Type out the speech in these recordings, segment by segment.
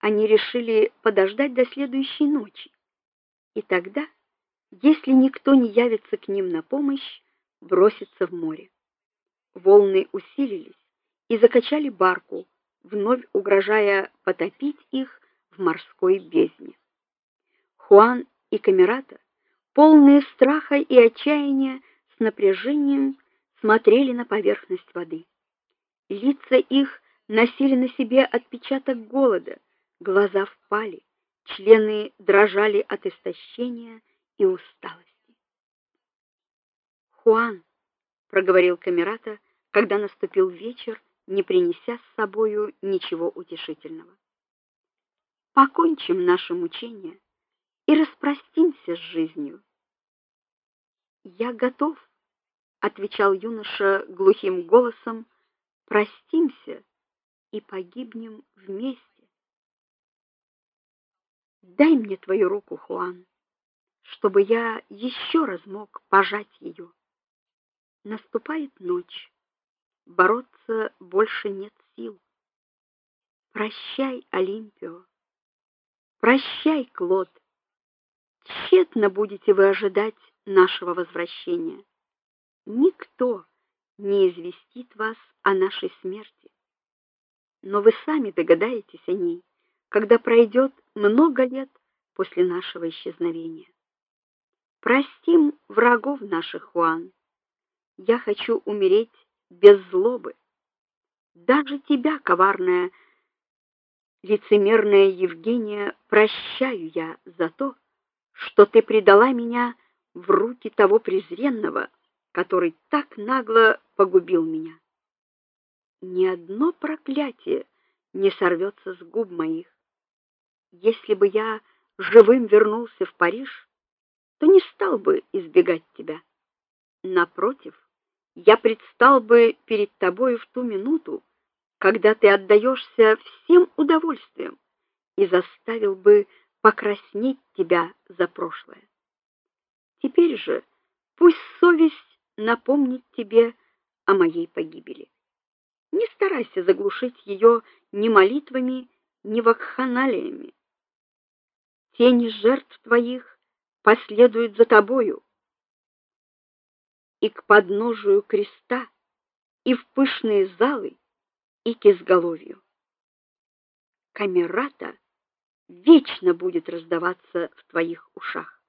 они решили подождать до следующей ночи. И тогда, если никто не явится к ним на помощь, броситься в море. Волны усилились и закачали барку, вновь угрожая потопить их в морской бездне. Хуан и Камерата, полные страха и отчаяния, с напряжением смотрели на поверхность воды. Лица их носили на себе отпечаток голода, глаза впали, члены дрожали от истощения и усталости. "Хуан", проговорил Камерата, когда наступил вечер, не принеся с собою ничего утешительного. Покончим наше мучение и распростимся с жизнью. Я готов, отвечал юноша глухим голосом. Простимся и погибнем вместе. Дай мне твою руку, Хуан, чтобы я еще раз мог пожать ее. Наступает ночь. Бороться больше нет сил. Прощай, Олимпио. Прощай, Клод. Тщетно будете вы ожидать нашего возвращения. Никто не известит вас о нашей смерти. Но вы сами догадаетесь о ней, когда пройдет много лет после нашего исчезновения. Простим врагов наших, Хуан. Я хочу умереть без злобы. Даже тебя, коварная лицемерная Евгения, прощаю я за то, что ты предала меня в руки того презренного, который так нагло погубил меня. Ни одно проклятие не сорвется с губ моих. Если бы я живым вернулся в Париж, то не стал бы избегать тебя. Напротив, я предстал бы перед тобой в ту минуту, когда ты отдаешься всем удовольствиям и заставил бы покраснеть тебя за прошлое. Теперь же пусть совесть напомнит тебе о моей погибели. Не старайся заглушить ее ни молитвами, ни вакханалиями. Тени жертв твоих последуют за тобою. И к подножию креста, и в пышные залы, и к изголовью. Камерата вечно будет раздаваться в твоих ушах.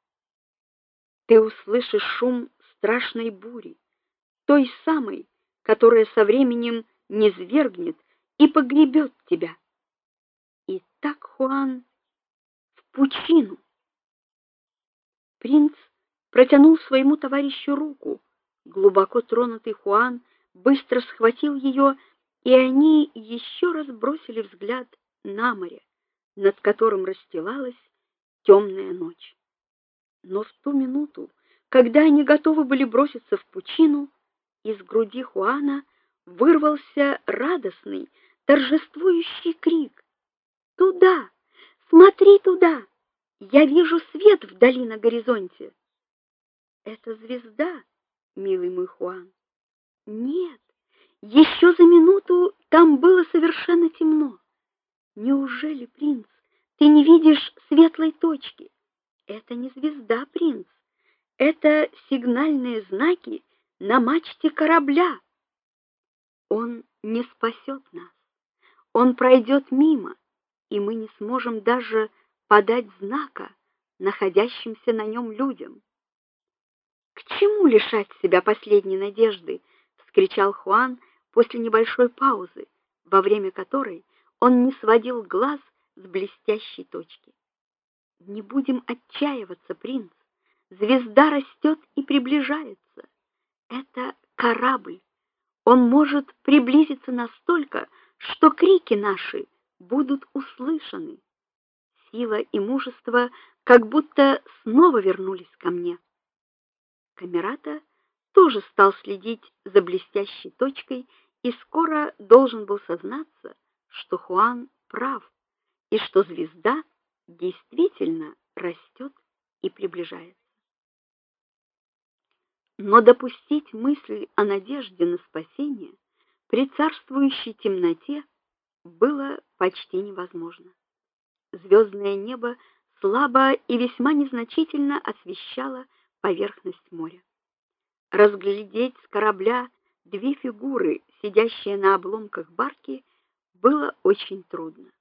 Ты услышишь шум страшной бури, той самой, которая со временем низвергнет и погребет тебя. И так Хуан пучину. Принц протянул своему товарищу руку. Глубоко тронутый Хуан быстро схватил ее, и они еще раз бросили взгляд на море, над которым расстилалась темная ночь. Но в ту минуту, когда они готовы были броситься в пучину, из груди Хуана вырвался радостный, торжествующий крик. Туда! Смотри туда! Я вижу свет вдали на горизонте. Это звезда, милый мой Хуан. Нет, еще за минуту там было совершенно темно. Неужели, принц, ты не видишь светлой точки? Это не звезда, принц. Это сигнальные знаки на мачте корабля. Он не спасет нас. Он пройдет мимо, и мы не сможем даже подать знака находящимся на нем людям. К чему лишать себя последней надежды, вскричал Хуан после небольшой паузы, во время которой он не сводил глаз с блестящей точки. Не будем отчаиваться, принц. Звезда растет и приближается. Это корабль. Он может приблизиться настолько, что крики наши будут услышаны. Сила и мужество как будто снова вернулись ко мне. Камерата тоже стал следить за блестящей точкой и скоро должен был сознаться, что Хуан прав и что звезда действительно растет и приближается но допустить мысль о надежде на спасение при царствующей темноте было почти невозможно. звездное небо слабо и весьма незначительно освещало поверхность моря. Разглядеть с корабля две фигуры, сидящие на обломках барки, было очень трудно.